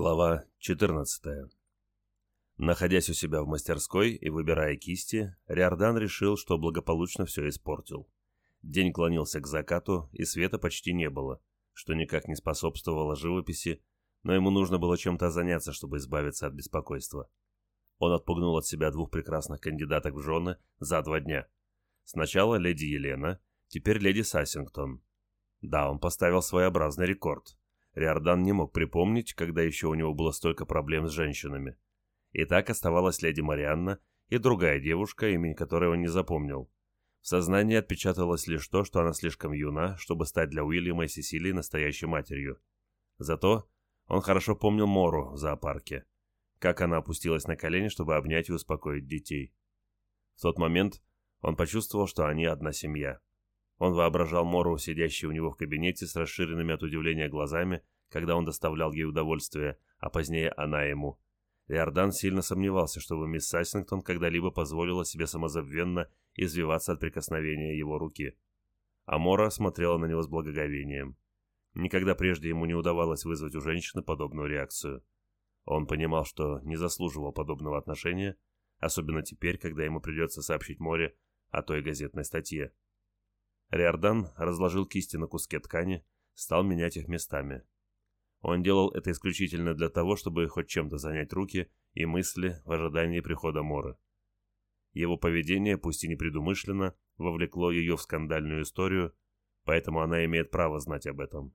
Глава 14. Находясь у себя в мастерской и выбирая кисти, Риордан решил, что благополучно все испортил. День клонился к закату, и света почти не было, что никак не способствовало живописи, но ему нужно было чем-то заняться, чтобы избавиться от беспокойства. Он отпугнул от себя двух прекрасных кандидаток в жены за два дня. Сначала леди Елена, теперь леди Сассингтон. Да, он поставил своеобразный рекорд – Риордан не мог припомнить, когда еще у него было столько проблем с женщинами. И так оставалась леди Марианна и другая девушка, имени которой он не запомнил. В сознании отпечаталось лишь то, что она слишком юна, чтобы стать для Уильяма и Сесилии настоящей матерью. Зато он хорошо помнил Мору в зоопарке. Как она опустилась на колени, чтобы обнять и успокоить детей. В тот момент он почувствовал, что они одна семья. Он воображал Мору, сидящей у него в кабинете с расширенными от удивления глазами, когда он доставлял ей удовольствие, а позднее она ему. Иордан сильно сомневался, чтобы мисс Сассингтон когда-либо позволила себе самозабвенно извиваться от прикосновения его руки. А Мора смотрела на него с благоговением. Никогда прежде ему не удавалось вызвать у женщины подобную реакцию. Он понимал, что не заслуживал подобного отношения, особенно теперь, когда ему придется сообщить Море о той газетной статье. Риордан разложил кисти на куске ткани, стал менять их местами. Он делал это исключительно для того, чтобы хоть чем-то занять руки и мысли в ожидании прихода Моры. Его поведение, пусть и непредумышленно, вовлекло ее в скандальную историю, поэтому она имеет право знать об этом.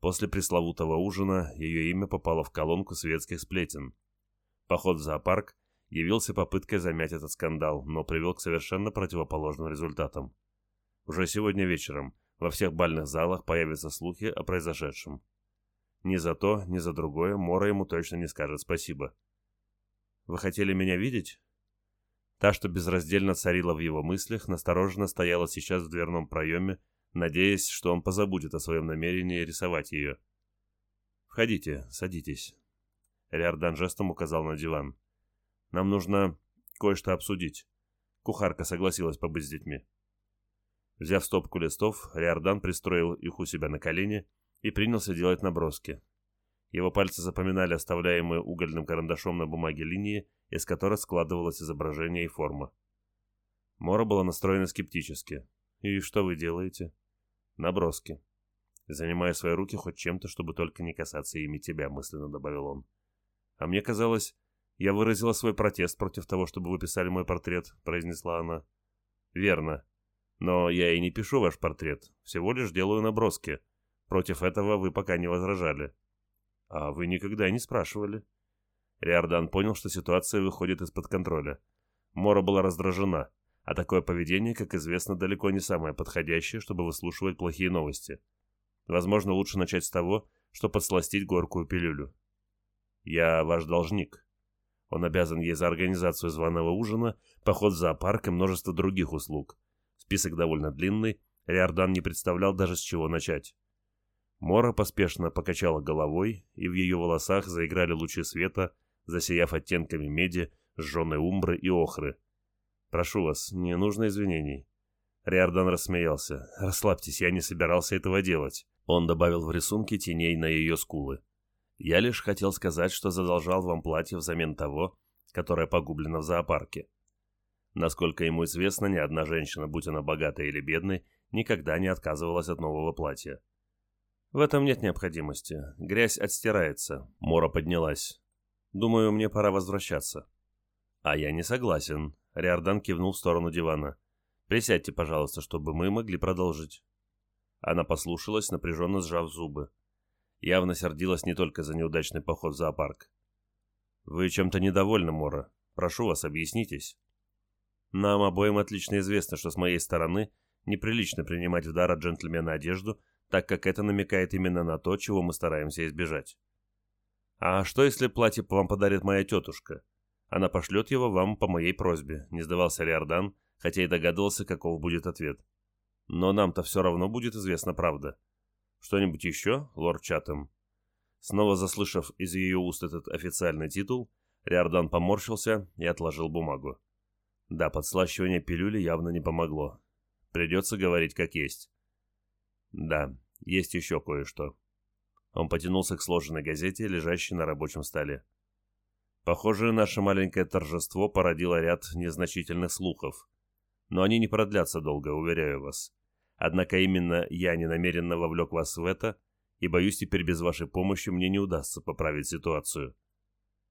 После пресловутого ужина ее имя попало в колонку светских сплетен. Поход в зоопарк явился попыткой замять этот скандал, но привел к совершенно противоположным результатам. Уже сегодня вечером во всех бальных залах появятся слухи о произошедшем. Ни за то, ни за другое Мора ему точно не скажет спасибо. «Вы хотели меня видеть?» Та, что безраздельно царила в его мыслях, настороженно стояла сейчас в дверном проеме, надеясь, что он позабудет о своем намерении рисовать ее. «Входите, садитесь». Риордан жестом указал на диван. «Нам нужно кое-что обсудить». Кухарка согласилась побыть с детьми. Взяв стопку листов, Риордан пристроил их у себя на колени и принялся делать наброски. Его пальцы запоминали оставляемые угольным карандашом на бумаге линии, из которых складывалось изображение и форма. Мора была настроена скептически. «И что вы делаете?» «Наброски». «Занимая свои руки хоть чем-то, чтобы только не касаться ими тебя», — мысленно добавил он. «А мне казалось, я выразила свой протест против того, чтобы вы писали мой портрет», — произнесла она. «Верно. Но я и не пишу ваш портрет, всего лишь делаю наброски. Против этого вы пока не возражали. А вы никогда не спрашивали. Риордан понял, что ситуация выходит из-под контроля. Мора была раздражена, а такое поведение, как известно, далеко не самое подходящее, чтобы выслушивать плохие новости. Возможно, лучше начать с того, что подсластить горькую пилюлю. «Я ваш должник», он обязан ей за организацию званого ужина, поход в зоопарк и множество других услуг. Список довольно длинный, Риордан не представлял даже с чего начать. Мора поспешно покачала головой, и в ее волосах заиграли лучи света, засияв оттенками меди, сжженной умбры и охры. «Прошу вас, не нужно извинений». Риордан рассмеялся. «Расслабьтесь, я не собирался этого делать». Он добавил в рисунки теней на ее скулы. «Я лишь хотел сказать, что задолжал вам платье взамен того, которое погублено в зоопарке. Насколько ему известно, ни одна женщина, будь она богатой или бедной, никогда не отказывалась от нового платья. В этом нет необходимости. Грязь отстирается. Мора поднялась. Думаю, мне пора возвращаться. А я не согласен. Риордан кивнул в сторону дивана. Присядьте, пожалуйста, чтобы мы могли продолжить. Она послушалась, напряженно сжав зубы. Явно сердилась не только за неудачный поход в зоопарк. «Вы чем-то недовольны, Мора. Прошу вас, объяснитесь». Нам обоим отлично известно, что с моей стороны неприлично принимать в дар от джентльмена одежду, так как это намекает именно на то, чего мы стараемся избежать. А что, если платье вам подарит моя тетушка? Она пошлет его вам по моей просьбе, не сдавался Риордан, хотя и догадывался, каков будет ответ. Но нам-то все равно будет известна правда. Что-нибудь еще, лорд Чатем? Снова заслышав из ее уст этот официальный титул, Риордан поморщился и отложил бумагу. Да, подслащивание пилюли явно не помогло. Придется говорить как есть. Да, есть еще кое-что. Он потянулся к сложенной газете, лежащей на рабочем столе. Похоже, наше маленькое торжество породило ряд незначительных слухов. Но они не продлятся долго, уверяю вас. Однако именно я ненамеренно вовлек вас в это, и боюсь, теперь без вашей помощи мне не удастся поправить ситуацию.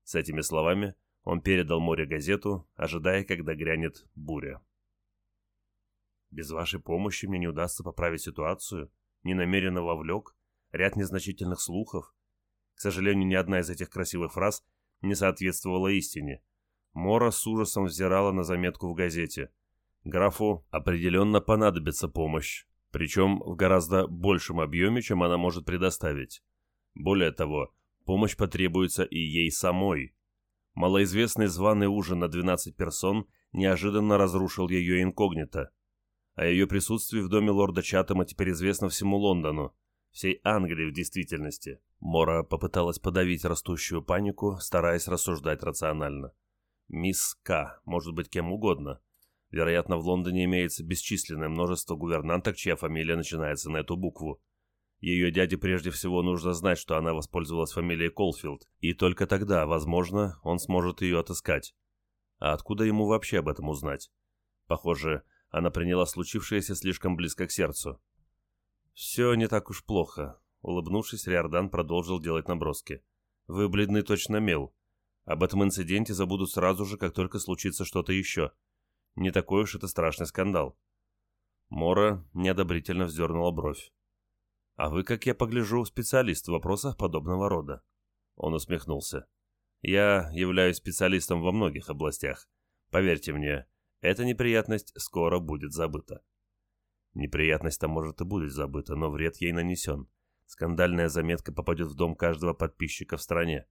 С этими словами он передал море газету, ожидая, когда грянет буря. Без вашей помощи мне не удастся поправить ситуацию, ненамеренно вовлек, ряд незначительных слухов. К сожалению, ни одна из этих красивых фраз не соответствовала истине. Мора с ужасом взирала на заметку в газете. Графу определенно понадобится помощь, причем в гораздо большем объеме, чем она может предоставить. Более того, помощь потребуется и ей самой. Малоизвестный званый ужин на 12 персон неожиданно разрушил ее инкогнито. О ее присутствии в доме лорда Чатама теперь известно всему Лондону, всей Англии в действительности. Мора попыталась подавить растущую панику, стараясь рассуждать рационально. Мисс К. может быть кем угодно. Вероятно, в Лондоне имеется бесчисленное множество гувернанток, чья фамилия начинается на эту букву. Ее дяде прежде всего нужно знать, что она воспользовалась фамилией Колфилд, и только тогда, возможно, он сможет ее отыскать. А откуда ему вообще об этом узнать? Похоже, она приняла случившееся слишком близко к сердцу. «Все не так уж плохо», — улыбнувшись, Риордан продолжил делать наброски. «Вы бледны точно мел. Об этом инциденте забудут сразу же, как только случится что-то еще. Не такой уж это страшный скандал». Мора неодобрительно вздернула бровь. «А вы, как я погляжу, специалист в вопросах подобного рода». Он усмехнулся. «Я являюсь специалистом во многих областях. Поверьте мне, эта неприятность скоро будет забыта». Неприятность-то может и будет забыта, но вред ей нанесен. Скандальная заметка попадет в дом каждого подписчика в стране.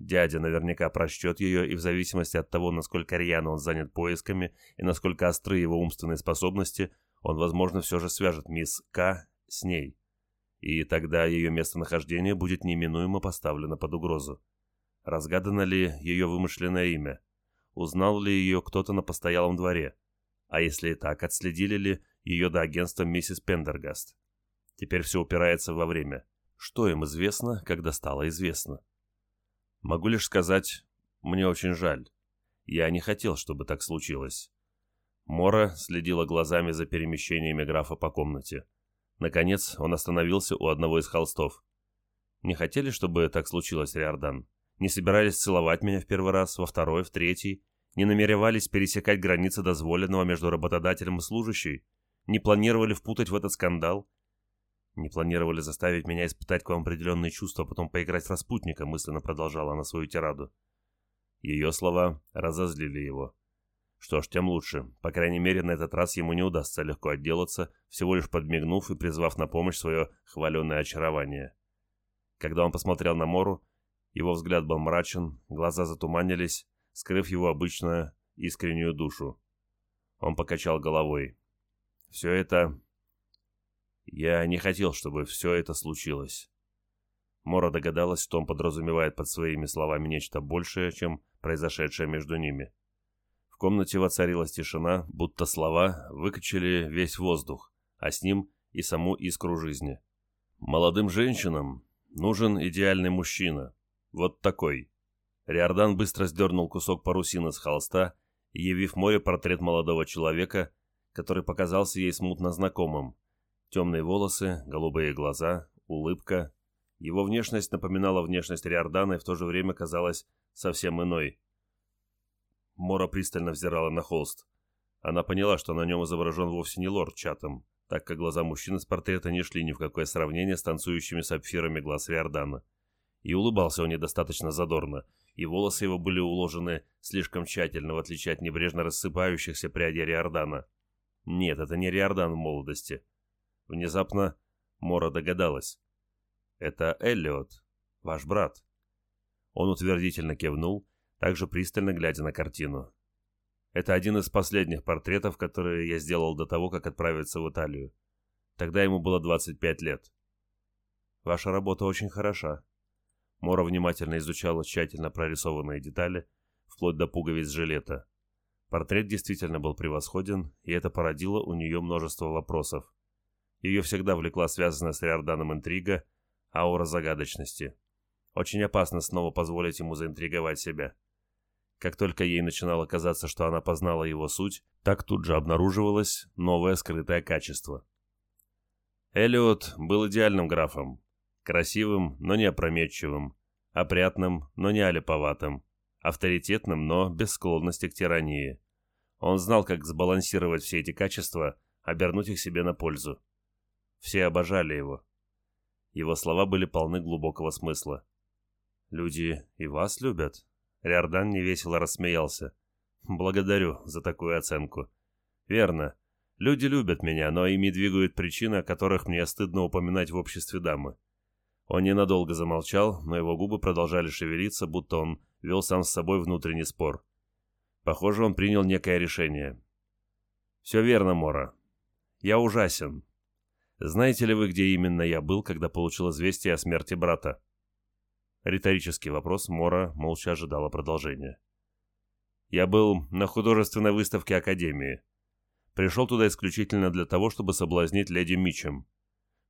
Дядя наверняка прочтет ее, и в зависимости от того, насколько рьяно он занят поисками и насколько остры его умственные способности, он, возможно, все же свяжет мисс К. с ней. И тогда ее местонахождение будет неминуемо поставлено под угрозу. Разгадано ли ее вымышленное имя? Узнал ли ее кто-то на постоялом дворе? А если и так, отследили ли ее до агентства миссис Пендергаст. Теперь все упирается во время. Что им известно, когда стало известно? Могу лишь сказать, мне очень жаль. Я не хотел, чтобы так случилось. Мора следила глазами за перемещениями графа по комнате. Наконец, он остановился у одного из холстов. «Не хотели, чтобы так случилось, Риордан? Не собирались целовать меня в первый раз, во второй, в третий? Не намеревались пересекать границы дозволенного между работодателем и служащей? Не планировали впутать в этот скандал? Не планировали заставить меня испытать к вам определенные чувства, а потом поиграть с распутника, мысленно продолжала она свою тираду. Ее слова разозлили его. Что ж, тем лучше. По крайней мере, на этот раз ему не удастся легко отделаться, всего лишь подмигнув и призвав на помощь свое хваленное очарование. Когда он посмотрел на Мору, его взгляд был мрачен, глаза затуманились, скрыв его обычную искреннюю душу. Он покачал головой. Все это... Я не хотел, чтобы все это случилось. Мора догадалась, что он подразумевает под своими словами нечто большее, чем произошедшее между ними. Комнате воцарилась тишина, будто слова выкачали весь воздух, а с ним и саму искру жизни. Молодым женщинам нужен идеальный мужчина. Вот такой. Риордан быстро сдернул кусок парусины с холста, явив море портрет молодого человека, который показался ей смутно знакомым. Темные волосы, голубые глаза, улыбка. Его внешность напоминала внешность Риордана и в то же время казалась совсем иной. Мора пристально взирала на холст. Она поняла, что на нем изображен вовсе не лорд Чатом, так как глаза мужчины с портрета не шли ни в какое сравнение с танцующими сапфирами глаз Риордана. И улыбался он недостаточно задорно, и волосы его были уложены слишком тщательно, в отличие от небрежно рассыпающихся прядей Риордана. Нет, это не Риордан в молодости. Внезапно Мора догадалась. Это Эллиот, ваш брат. Он утвердительно кивнул, также пристально глядя на картину. Это один из последних портретов, которые я сделал до того, как отправиться в Италию. Тогда ему было 25 лет. Ваша работа очень хороша. Мора внимательно изучала тщательно прорисованные детали, вплоть до пуговиц жилета. Портрет действительно был превосходен, и это породило у нее множество вопросов. Ее всегда влекла связанная с Риорданом интрига, Аура загадочности. Очень опасно снова позволить ему заинтриговать себя. Как только ей начинало казаться, что она познала его суть, так тут же обнаруживалось новое скрытое качество. Элиот был идеальным графом. Красивым, но не опрометчивым. Опрятным, но не алиповатым. Авторитетным, но без склонности к тирании. Он знал, как сбалансировать все эти качества, обернуть их себе на пользу. Все обожали его. Его слова были полны глубокого смысла. «Люди и вас любят?» Риордан невесело рассмеялся. «Благодарю за такую оценку. Верно. Люди любят меня, но ими двигают причины, о которых мне стыдно упоминать в обществе дамы». Он ненадолго замолчал, но его губы продолжали шевелиться, будто он вел сам с собой внутренний спор. Похоже, он принял некое решение. «Все верно, Мора. Я ужасен. Знаете ли вы, где именно я был, когда получил известие о смерти брата?» Риторический вопрос Мора молча ожидала продолжения. «Я был на художественной выставке Академии. Пришел туда исключительно для того, чтобы соблазнить леди Мичем.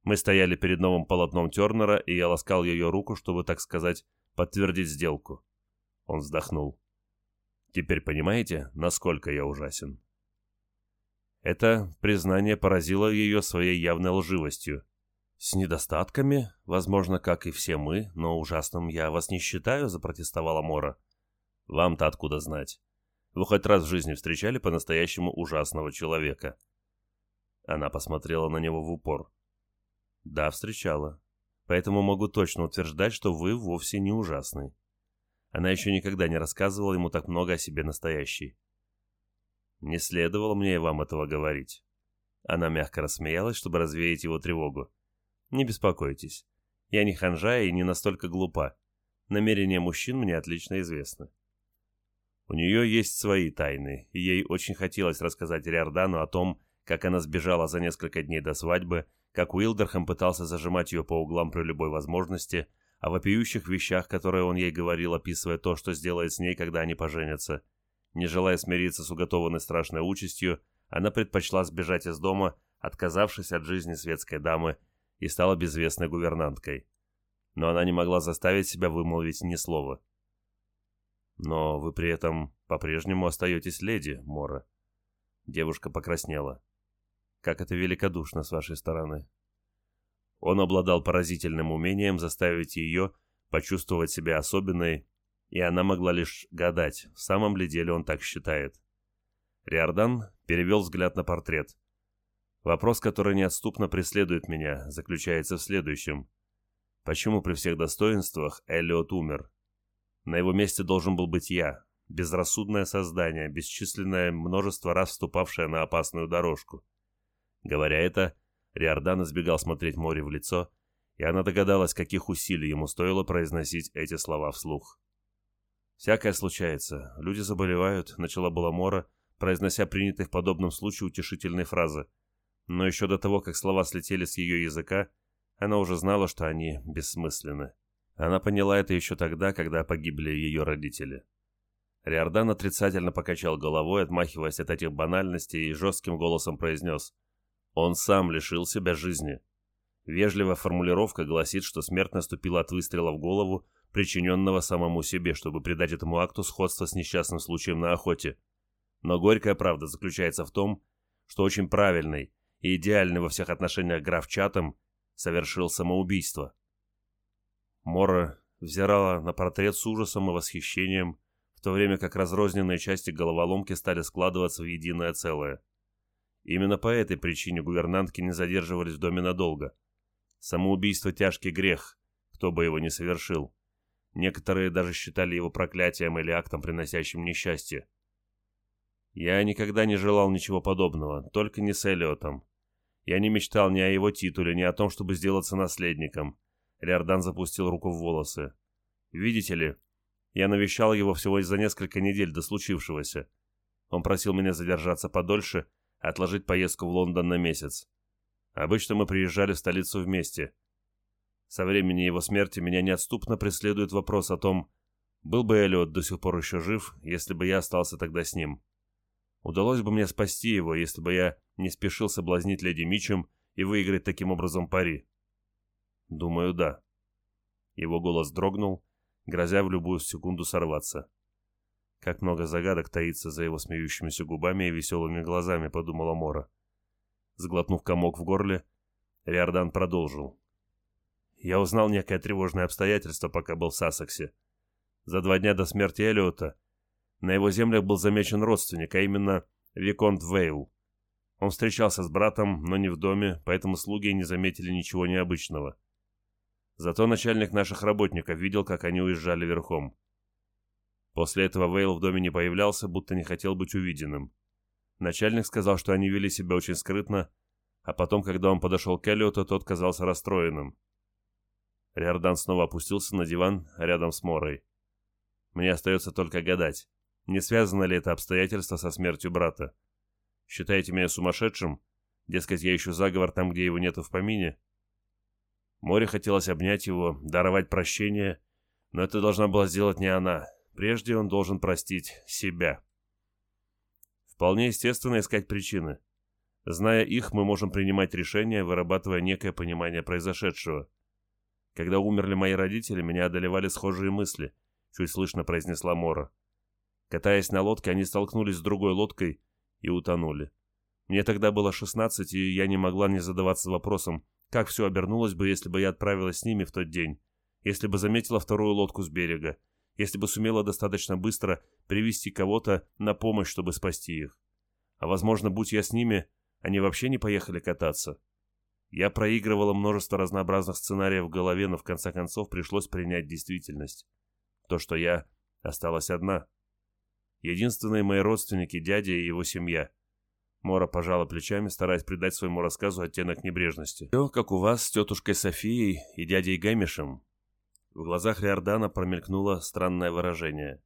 Мы стояли перед новым полотном Тернера, и я ласкал ее руку, чтобы, так сказать, подтвердить сделку». Он вздохнул. «Теперь понимаете, насколько я ужасен?» Это признание поразило ее своей явной лживостью. «С недостатками, возможно, как и все мы, но ужасным я вас не считаю», — запротестовала Мора. «Вам-то откуда знать? Вы хоть раз в жизни встречали по-настоящему ужасного человека?» Она посмотрела на него в упор. «Да, встречала. Поэтому могу точно утверждать, что вы вовсе не ужасный». Она еще никогда не рассказывала ему так много о себе настоящей. «Не следовало мне вам этого говорить». Она мягко рассмеялась, чтобы развеять его тревогу. Не беспокойтесь. Я не ханжа и не настолько глупа. Намерения мужчин мне отлично известны. У нее есть свои тайны, и ей очень хотелось рассказать Риордану о том, как она сбежала за несколько дней до свадьбы, как Уилдерхэм пытался зажимать ее по углам при любой возможности, о вопиющих вещах, которые он ей говорил, описывая то, что сделает с ней, когда они поженятся. Не желая смириться с уготованной страшной участью, она предпочла сбежать из дома, отказавшись от жизни светской дамы и стала безвестной гувернанткой. Но она не могла заставить себя вымолвить ни слова. «Но вы при этом по-прежнему остаетесь леди, Мора». Девушка покраснела. «Как это великодушно с вашей стороны». Он обладал поразительным умением заставить ее почувствовать себя особенной, и она могла лишь гадать, в самом ли деле он так считает. Риордан перевел взгляд на портрет. Вопрос, который неотступно преследует меня, заключается в следующем. Почему при всех достоинствах Эллиот умер? На его месте должен был быть я, безрассудное создание, бесчисленное множество раз вступавшее на опасную дорожку. Говоря это, Риордан избегал смотреть море в лицо, и она догадалась, каких усилий ему стоило произносить эти слова вслух. «Всякое случается. Люди заболевают», — начала была Мора, произнося принятые в подобном случае утешительные фразы — но еще до того, как слова слетели с ее языка, она уже знала, что они бессмысленны. Она поняла это еще тогда, когда погибли ее родители. Риордан отрицательно покачал головой, отмахиваясь от этих банальностей, и жестким голосом произнес «Он сам лишил себя жизни». Вежливая формулировка гласит, что смерть наступила от выстрела в голову, причиненного самому себе, чтобы придать этому акту сходство с несчастным случаем на охоте. Но горькая правда заключается в том, что очень правильный, и идеальный во всех отношениях граф Чатам совершил самоубийство. Мора взирала на портрет с ужасом и восхищением, в то время как разрозненные части головоломки стали складываться в единое целое. Именно по этой причине гувернантки не задерживались в доме надолго. Самоубийство – тяжкий грех, кто бы его ни совершил. Некоторые даже считали его проклятием или актом, приносящим несчастье. Я никогда не желал ничего подобного, только не с Элиотом. Я не мечтал ни о его титуле, ни о том, чтобы сделаться наследником. Риордан запустил руку в волосы. Видите ли, я навещал его всего за несколько недель до случившегося. Он просил меня задержаться подольше, отложить поездку в Лондон на месяц. Обычно мы приезжали в столицу вместе. Со времени его смерти меня неотступно преследует вопрос о том, был бы Эллиот до сих пор еще жив, если бы я остался тогда с ним. Удалось бы мне спасти его, если бы я не спешил соблазнить леди Мичем и выиграть таким образом пари. Думаю, да. Его голос дрогнул, грозя в любую секунду сорваться. Как много загадок таится за его смеющимися губами и веселыми глазами, подумала Мора. Сглотнув комок в горле, Риордан продолжил. Я узнал некое тревожное обстоятельство, пока был в Сассексе. За два дня до смерти Эллиота на его землях был замечен родственник, а именно Виконт Вейл. Он встречался с братом, но не в доме, поэтому слуги не заметили ничего необычного. Зато начальник наших работников видел, как они уезжали верхом. После этого Вейл в доме не появлялся, будто не хотел быть увиденным. Начальник сказал, что они вели себя очень скрытно, а потом, когда он подошел к Эллиоту, тот казался расстроенным. Риордан снова опустился на диван рядом с Морой. Мне остается только гадать, не связано ли это обстоятельство со смертью брата. Считаете меня сумасшедшим? Дескать, я ищу заговор там, где его нет в помине? Море хотелось обнять его, даровать прощение, но это должна была сделать не она. Прежде он должен простить себя. Вполне естественно искать причины. Зная их, мы можем принимать решения, вырабатывая некое понимание произошедшего. Когда умерли мои родители, меня одолевали схожие мысли, чуть слышно произнесла Мора. Катаясь на лодке, они столкнулись с другой лодкой и утонули. Мне тогда было 16, и я не могла не задаваться вопросом, как все обернулось бы, если бы я отправилась с ними в тот день, если бы заметила вторую лодку с берега, если бы сумела достаточно быстро привести кого-то на помощь, чтобы спасти их. А возможно, будь я с ними, они вообще не поехали кататься. Я проигрывала множество разнообразных сценариев в голове, но в конце концов пришлось принять действительность. То, что я осталась одна. Единственные мои родственники, дядя и его семья. Мора пожала плечами, стараясь придать своему рассказу оттенок небрежности. «Все, как у вас с тетушкой Софией и дядей Гэмишем». В глазах Риордана промелькнуло странное выражение.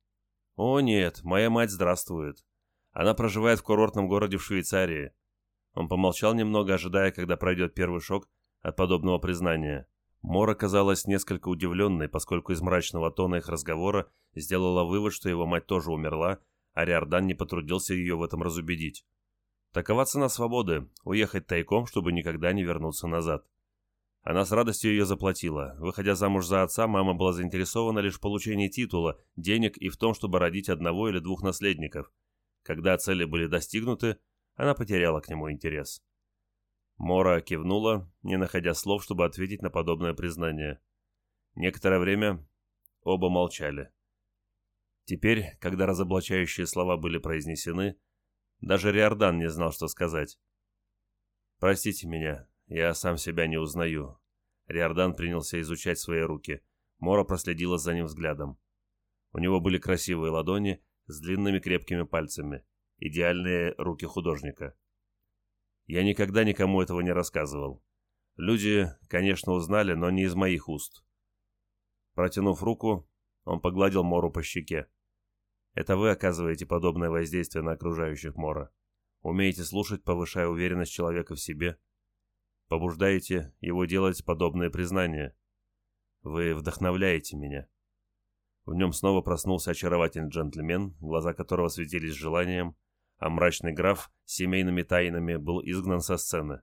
«О нет, моя мать здравствует. Она проживает в курортном городе в Швейцарии». Он помолчал немного, ожидая, когда пройдет первый шок от подобного признания. Мора казалась несколько удивленной, поскольку из мрачного тона их разговора сделала вывод, что его мать тоже умерла, а Риордан не потрудился ее в этом разубедить. Такова цена свободы – уехать тайком, чтобы никогда не вернуться назад. Она с радостью ее заплатила. Выходя замуж за отца, мама была заинтересована лишь в получении титула, денег и в том, чтобы родить одного или двух наследников. Когда цели были достигнуты, она потеряла к нему интерес. Мора кивнула, не находя слов, чтобы ответить на подобное признание. Некоторое время оба молчали. Теперь, когда разоблачающие слова были произнесены, даже Риордан не знал, что сказать. «Простите меня, я сам себя не узнаю». Риордан принялся изучать свои руки. Мора проследила за ним взглядом. У него были красивые ладони с длинными крепкими пальцами, идеальные руки художника. Я никогда никому этого не рассказывал. Люди, конечно, узнали, но не из моих уст. Протянув руку, он погладил Мору по щеке. Это вы оказываете подобное воздействие на окружающих Мора. Умеете слушать, повышая уверенность человека в себе. Побуждаете его делать подобные признания. Вы вдохновляете меня. В нем снова проснулся очаровательный джентльмен, глаза которого светились желанием, а мрачный граф семейными тайнами был изгнан со сцены.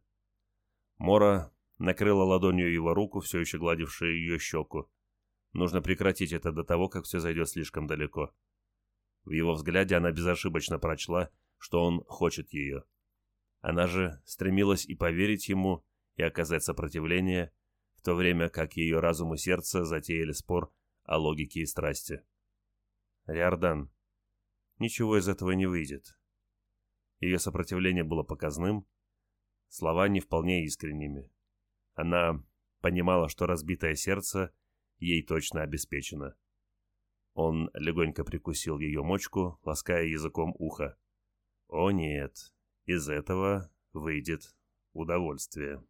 Мора накрыла ладонью его руку, все еще гладившую ее щеку. Нужно прекратить это до того, как все зайдет слишком далеко. В его взгляде она безошибочно прочла, что он хочет ее. Она же стремилась и поверить ему, и оказать сопротивление, в то время как ее разум и сердце затеяли спор о логике и страсти. Риордан, ничего из этого не выйдет. Ее сопротивление было показным, слова не вполне искренними. Она понимала, что разбитое сердце ей точно обеспечено. Он легонько прикусил ее мочку, лаская языком ухо. «О нет, из этого выйдет удовольствие».